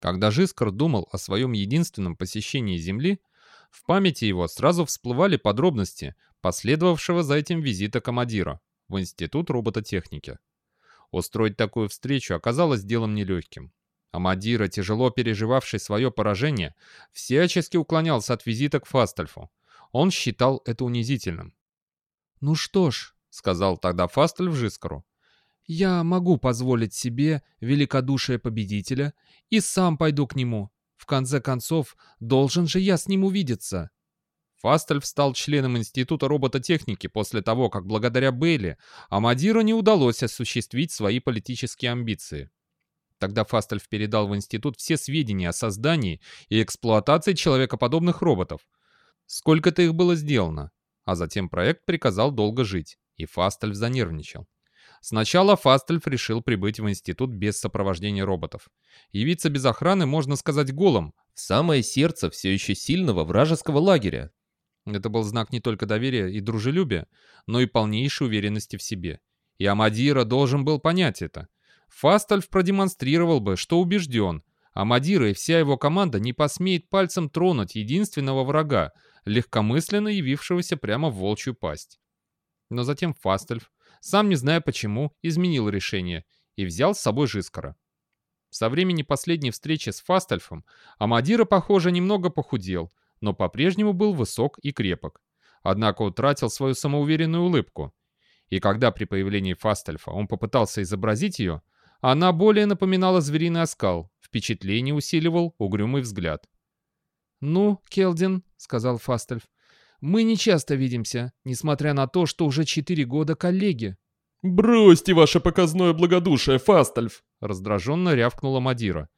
Когда Жискар думал о своем единственном посещении Земли, в памяти его сразу всплывали подробности последовавшего за этим визита командира в Институт робототехники. Устроить такую встречу оказалось делом нелегким. Амадира, тяжело переживавший свое поражение, всячески уклонялся от визита к Фастальфу. Он считал это унизительным. «Ну что ж», — сказал тогда Фастальф Жискару, «я могу позволить себе великодушие победителя и сам пойду к нему. В конце концов, должен же я с ним увидеться». Фастельф стал членом Института робототехники после того, как благодаря Бейли Амадиру не удалось осуществить свои политические амбиции. Тогда Фастельф передал в институт все сведения о создании и эксплуатации человекоподобных роботов. Сколько-то их было сделано. А затем проект приказал долго жить, и Фастельф занервничал. Сначала Фастельф решил прибыть в институт без сопровождения роботов. Явиться без охраны, можно сказать, голым, в самое сердце все еще сильного вражеского лагеря. Это был знак не только доверия и дружелюбия, но и полнейшей уверенности в себе. И Амадира должен был понять это. Фастальф продемонстрировал бы, что убежден. Амадира и вся его команда не посмеет пальцем тронуть единственного врага, легкомысленно явившегося прямо в волчью пасть. Но затем Фастальф, сам не зная почему, изменил решение и взял с собой Жискара. Со времени последней встречи с Фастальфом Амадира, похоже, немного похудел, но по-прежнему был высок и крепок. Однако утратил свою самоуверенную улыбку. И когда при появлении Фастальфа он попытался изобразить ее, она более напоминала звериный оскал, впечатление усиливал угрюмый взгляд. «Ну, Келдин», — сказал Фастальф, — «мы не часто видимся, несмотря на то, что уже четыре года коллеги». «Бросьте ваше показное благодушие, Фастальф!» — раздраженно рявкнула Мадира.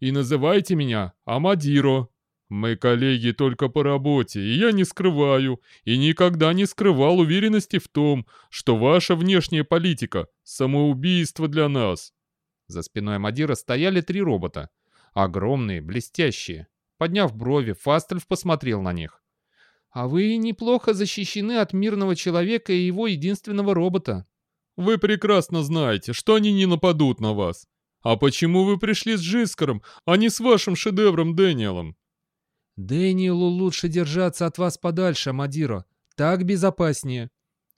«И называйте меня Амадиро. Мы коллеги только по работе, и я не скрываю, и никогда не скрывал уверенности в том, что ваша внешняя политика — самоубийство для нас». За спиной Амадира стояли три робота. Огромные, блестящие. Подняв брови, Фастельф посмотрел на них. «А вы неплохо защищены от мирного человека и его единственного робота». «Вы прекрасно знаете, что они не нападут на вас. А почему вы пришли с Джискаром, а не с вашим шедевром Дэниелом?» «Дэниелу лучше держаться от вас подальше, Мадиро. Так безопаснее».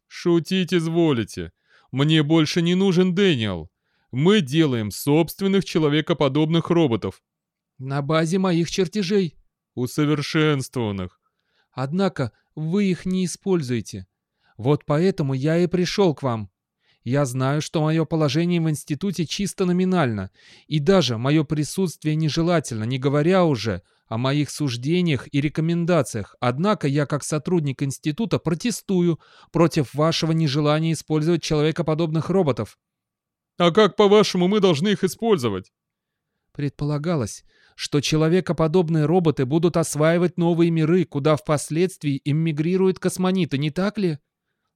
«Шутить изволите. Мне больше не нужен Дэниел. Мы делаем собственных человекоподобных роботов. На базе моих чертежей. Усовершенствованных. Однако вы их не используете. Вот поэтому я и пришел к вам. Я знаю, что мое положение в институте чисто номинально, и даже мое присутствие нежелательно, не говоря уже о моих суждениях и рекомендациях. Однако я, как сотрудник института, протестую против вашего нежелания использовать человекоподобных роботов. А как, по-вашему, мы должны их использовать? Предполагалось, что человекоподобные роботы будут осваивать новые миры, куда впоследствии иммигрируют космониты, не так ли?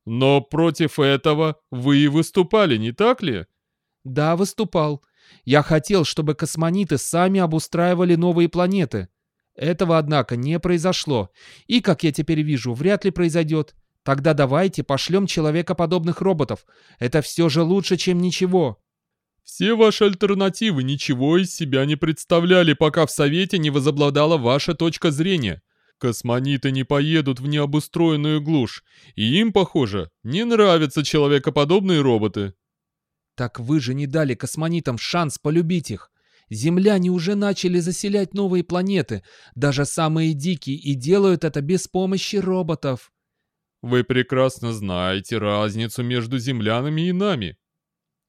Но против этого вы и выступали, не так ли? Да, выступал. Я хотел, чтобы космониты сами обустраивали новые планеты. Этого, однако, не произошло. И, как я теперь вижу, вряд ли произойдет. Тогда давайте пошлем человекоподобных роботов. Это все же лучше, чем ничего. Все ваши альтернативы ничего из себя не представляли, пока в Совете не возобладала ваша точка зрения. Космониты не поедут в необустроенную глушь, и им, похоже, не нравятся человекоподобные роботы. Так вы же не дали космонитам шанс полюбить их. Земляне уже начали заселять новые планеты, даже самые дикие, и делают это без помощи роботов. Вы прекрасно знаете разницу между землянами и нами.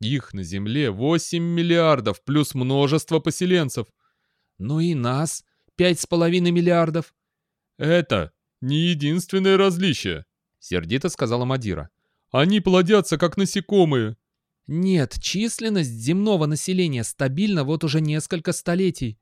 Их на Земле 8 миллиардов плюс множество поселенцев. Ну и нас пять с половиной миллиардов. Это не единственное различие, сердито сказала Мадира. Они плодятся как насекомые. Нет, численность земного населения стабильна вот уже несколько столетий.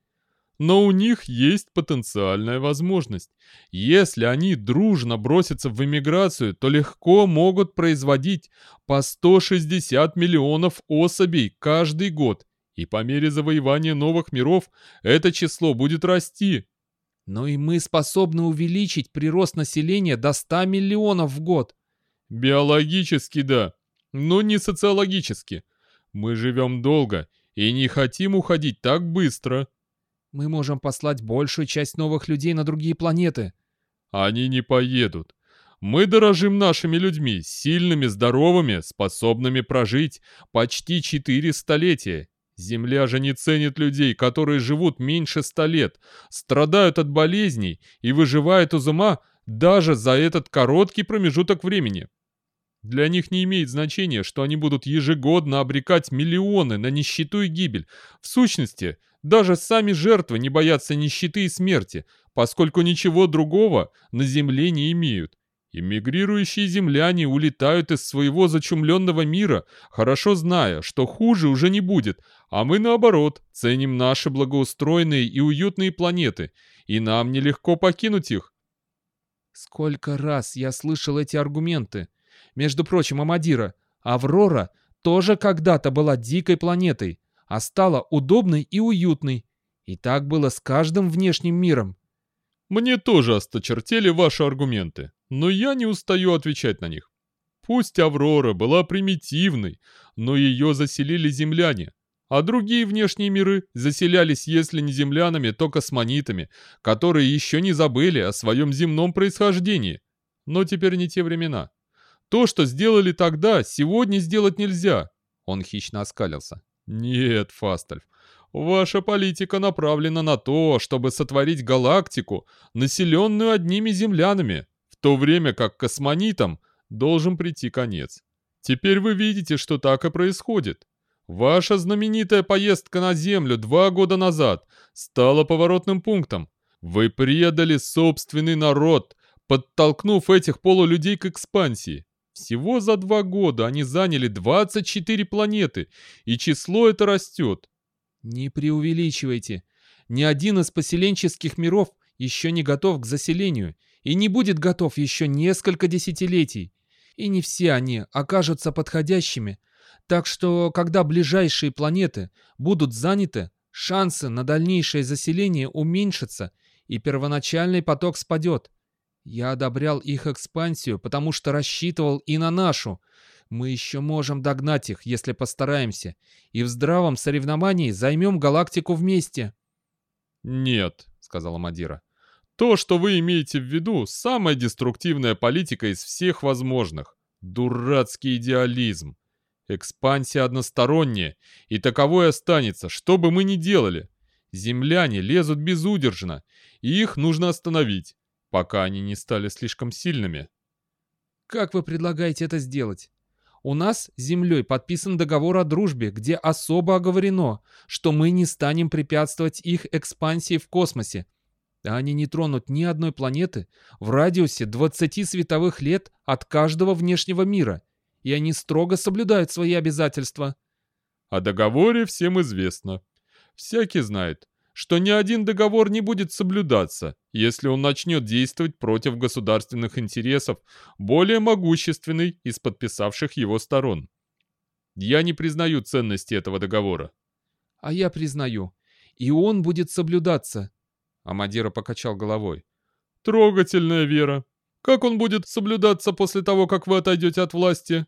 Но у них есть потенциальная возможность. Если они дружно бросятся в эмиграцию, то легко могут производить по 160 миллионов особей каждый год. И по мере завоевания новых миров это число будет расти. Но и мы способны увеличить прирост населения до 100 миллионов в год. Биологически да, но не социологически. Мы живем долго и не хотим уходить так быстро. Мы можем послать большую часть новых людей на другие планеты. Они не поедут. Мы дорожим нашими людьми, сильными, здоровыми, способными прожить почти четыре столетия. Земля же не ценит людей, которые живут меньше ста лет, страдают от болезней и выживают из ума даже за этот короткий промежуток времени. Для них не имеет значения, что они будут ежегодно обрекать миллионы на нищету и гибель. В сущности, даже сами жертвы не боятся нищеты и смерти, поскольку ничего другого на земле не имеют. Иммигрирующие земляне улетают из своего зачумленного мира, хорошо зная, что хуже уже не будет, а мы, наоборот, ценим наши благоустроенные и уютные планеты, и нам нелегко покинуть их. Сколько раз я слышал эти аргументы. Между прочим, Амадира, Аврора тоже когда-то была дикой планетой, а стала удобной и уютной. И так было с каждым внешним миром. Мне тоже осточертели ваши аргументы, но я не устаю отвечать на них. Пусть Аврора была примитивной, но ее заселили земляне, а другие внешние миры заселялись, если не землянами, то космонитами, которые еще не забыли о своем земном происхождении. Но теперь не те времена. То, что сделали тогда, сегодня сделать нельзя. Он хищно оскалился. Нет, Фастальф, Ваша политика направлена на то, чтобы сотворить галактику, населенную одними землянами, в то время как космонитам должен прийти конец. Теперь вы видите, что так и происходит. Ваша знаменитая поездка на Землю два года назад стала поворотным пунктом. Вы предали собственный народ, подтолкнув этих полулюдей к экспансии. Всего за два года они заняли 24 планеты, и число это растет. Не преувеличивайте. Ни один из поселенческих миров еще не готов к заселению и не будет готов еще несколько десятилетий. И не все они окажутся подходящими. Так что, когда ближайшие планеты будут заняты, шансы на дальнейшее заселение уменьшатся, и первоначальный поток спадет. Я одобрял их экспансию, потому что рассчитывал и на нашу, мы еще можем догнать их, если постараемся, и в здравом соревновании займем галактику вместе». «Нет», — сказала Мадира. «То, что вы имеете в виду, самая деструктивная политика из всех возможных. Дурацкий идеализм. Экспансия односторонняя, и таковой останется, что бы мы ни делали. Земляне лезут безудержно, и их нужно остановить, пока они не стали слишком сильными». «Как вы предлагаете это сделать?» У нас с Землей подписан договор о дружбе, где особо оговорено, что мы не станем препятствовать их экспансии в космосе. Они не тронут ни одной планеты в радиусе 20 световых лет от каждого внешнего мира, и они строго соблюдают свои обязательства. О договоре всем известно. Всякий знает, что ни один договор не будет соблюдаться, если он начнет действовать против государственных интересов более могущественной из подписавших его сторон. Я не признаю ценности этого договора. А я признаю. И он будет соблюдаться. Амадира покачал головой. Трогательная вера. Как он будет соблюдаться после того, как вы отойдете от власти?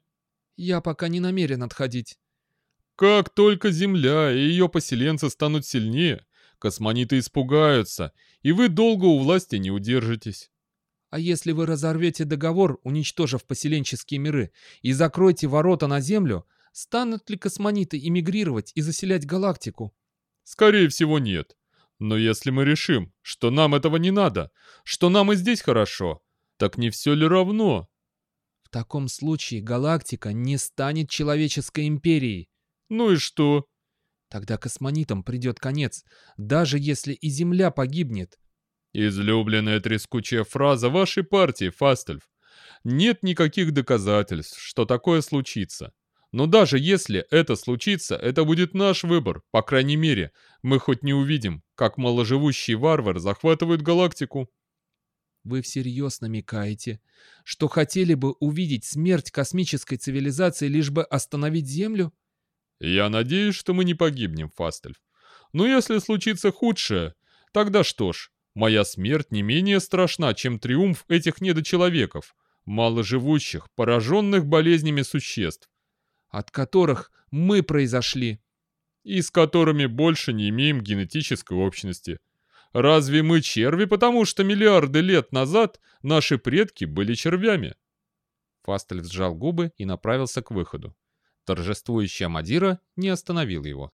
Я пока не намерен отходить. Как только Земля и ее поселенцы станут сильнее, Космониты испугаются, и вы долго у власти не удержитесь. А если вы разорвете договор, уничтожив поселенческие миры, и закроете ворота на Землю, станут ли космониты эмигрировать и заселять галактику? Скорее всего, нет. Но если мы решим, что нам этого не надо, что нам и здесь хорошо, так не все ли равно? В таком случае галактика не станет человеческой империей. Ну и что? Тогда космонитам придет конец, даже если и Земля погибнет. Излюбленная трескучая фраза вашей партии, Фастельф. Нет никаких доказательств, что такое случится. Но даже если это случится, это будет наш выбор. По крайней мере, мы хоть не увидим, как маложивущий варвар захватывает галактику. Вы всерьез намекаете, что хотели бы увидеть смерть космической цивилизации, лишь бы остановить Землю? Я надеюсь, что мы не погибнем, Фастельф. Но если случится худшее, тогда что ж, моя смерть не менее страшна, чем триумф этих недочеловеков, маложивущих, пораженных болезнями существ. От которых мы произошли. и с которыми больше не имеем генетической общности. Разве мы черви, потому что миллиарды лет назад наши предки были червями? Фастель сжал губы и направился к выходу. Торжествующая Мадира не остановил его.